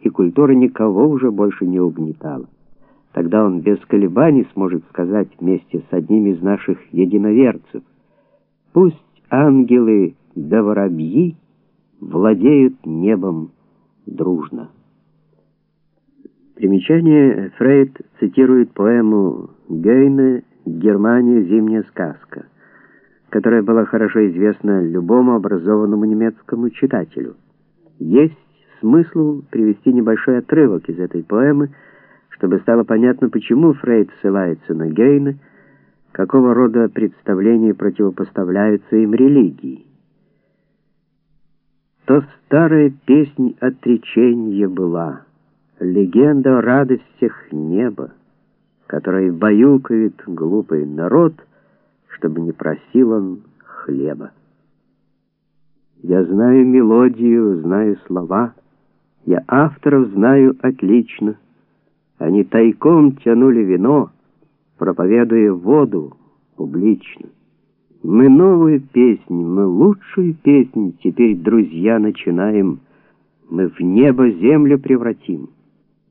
и культура никого уже больше не угнетала. Тогда он без колебаний сможет сказать вместе с одним из наших единоверцев, «Пусть ангелы да воробьи владеют небом дружно». Примечание Фрейд цитирует поэму Гейне «Германия. Зимняя сказка», которая была хорошо известна любому образованному немецкому читателю. Есть смысл привести небольшой отрывок из этой поэмы, чтобы стало понятно, почему Фрейд ссылается на Гейна, какого рода представления противопоставляются им религии. То старая песнь отречения была, легенда о радостях неба, которой баюкает глупый народ, чтобы не просил он хлеба. Я знаю мелодию, знаю слова, я авторов знаю отлично. Они тайком тянули вино, проповедуя воду публично. Мы новую песнь, мы лучшую песнь теперь, друзья, начинаем. Мы в небо землю превратим,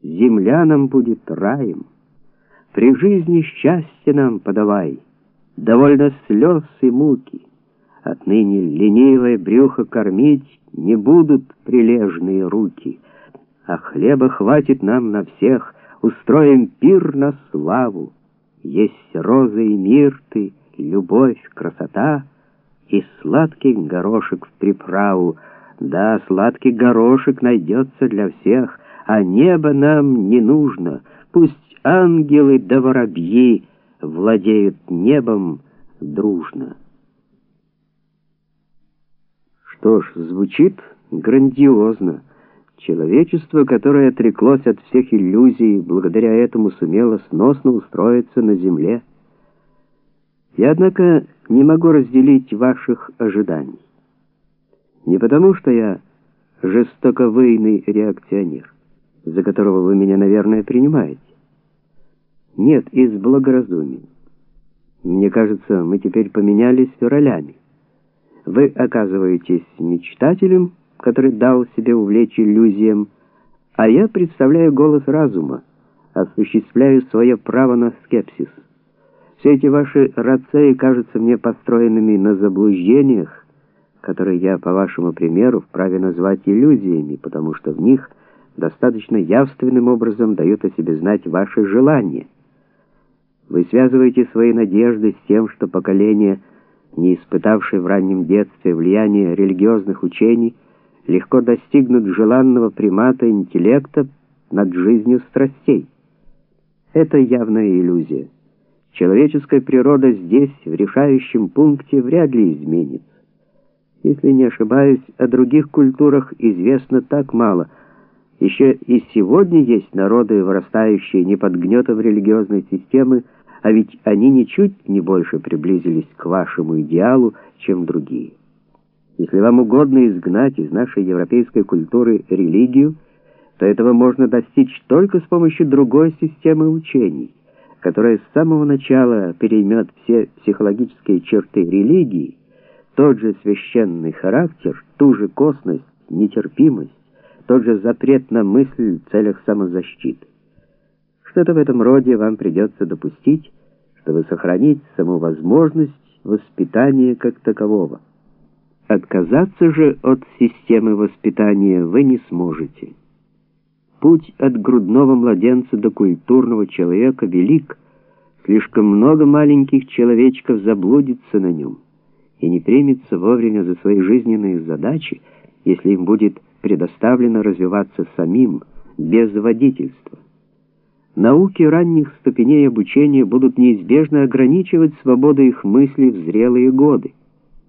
земля нам будет раем. При жизни счастье нам подавай, довольно слез и муки. Отныне ленивое брюхо кормить не будут прилежные руки, а хлеба хватит нам на всех, устроим пир на славу. Есть розы и мирты, любовь, красота и сладкий горошек в приправу. Да, сладкий горошек найдется для всех, а небо нам не нужно. Пусть ангелы да воробьи владеют небом дружно. Что ж, звучит грандиозно. Человечество, которое отреклось от всех иллюзий, благодаря этому сумело сносно устроиться на земле. Я, однако, не могу разделить ваших ожиданий. Не потому, что я жестоковыйный реакционер, за которого вы меня, наверное, принимаете. Нет, из благоразумия. Мне кажется, мы теперь поменялись ролями. Вы оказываетесь мечтателем, который дал себе увлечь иллюзиям, а я представляю голос разума, осуществляю свое право на скепсис. Все эти ваши рацеи кажутся мне построенными на заблуждениях, которые я, по вашему примеру, вправе назвать иллюзиями, потому что в них достаточно явственным образом дают о себе знать ваши желания. Вы связываете свои надежды с тем, что поколение – не испытавшие в раннем детстве влияния религиозных учений, легко достигнут желанного примата интеллекта над жизнью страстей. Это явная иллюзия. Человеческая природа здесь, в решающем пункте, вряд ли изменится. Если не ошибаюсь, о других культурах известно так мало. Еще и сегодня есть народы, вырастающие не под гнетом религиозной системы, а ведь они ничуть не больше приблизились к вашему идеалу, чем другие. Если вам угодно изгнать из нашей европейской культуры религию, то этого можно достичь только с помощью другой системы учений, которая с самого начала переймет все психологические черты религии, тот же священный характер, ту же косность, нетерпимость, тот же запрет на мысль в целях самозащиты. Что-то в этом роде вам придется допустить, чтобы сохранить саму возможность воспитания как такового. Отказаться же от системы воспитания вы не сможете. Путь от грудного младенца до культурного человека велик, слишком много маленьких человечков заблудится на нем и не примется вовремя за свои жизненные задачи, если им будет предоставлено развиваться самим, без водительства. Науки ранних ступеней обучения будут неизбежно ограничивать свободу их мыслей в зрелые годы,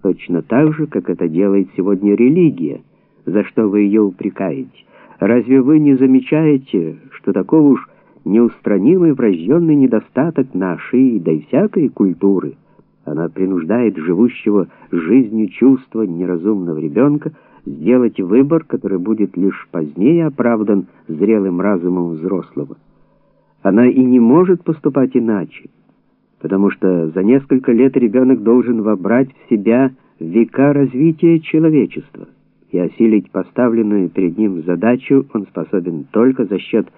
точно так же, как это делает сегодня религия, за что вы ее упрекаете. Разве вы не замечаете, что таков уж неустранимый врожденный недостаток нашей, да и всякой культуры? Она принуждает живущего жизнью чувства неразумного ребенка сделать выбор, который будет лишь позднее оправдан зрелым разумом взрослого. Она и не может поступать иначе, потому что за несколько лет ребенок должен вобрать в себя века развития человечества. и осилить поставленную перед ним задачу он способен только за счет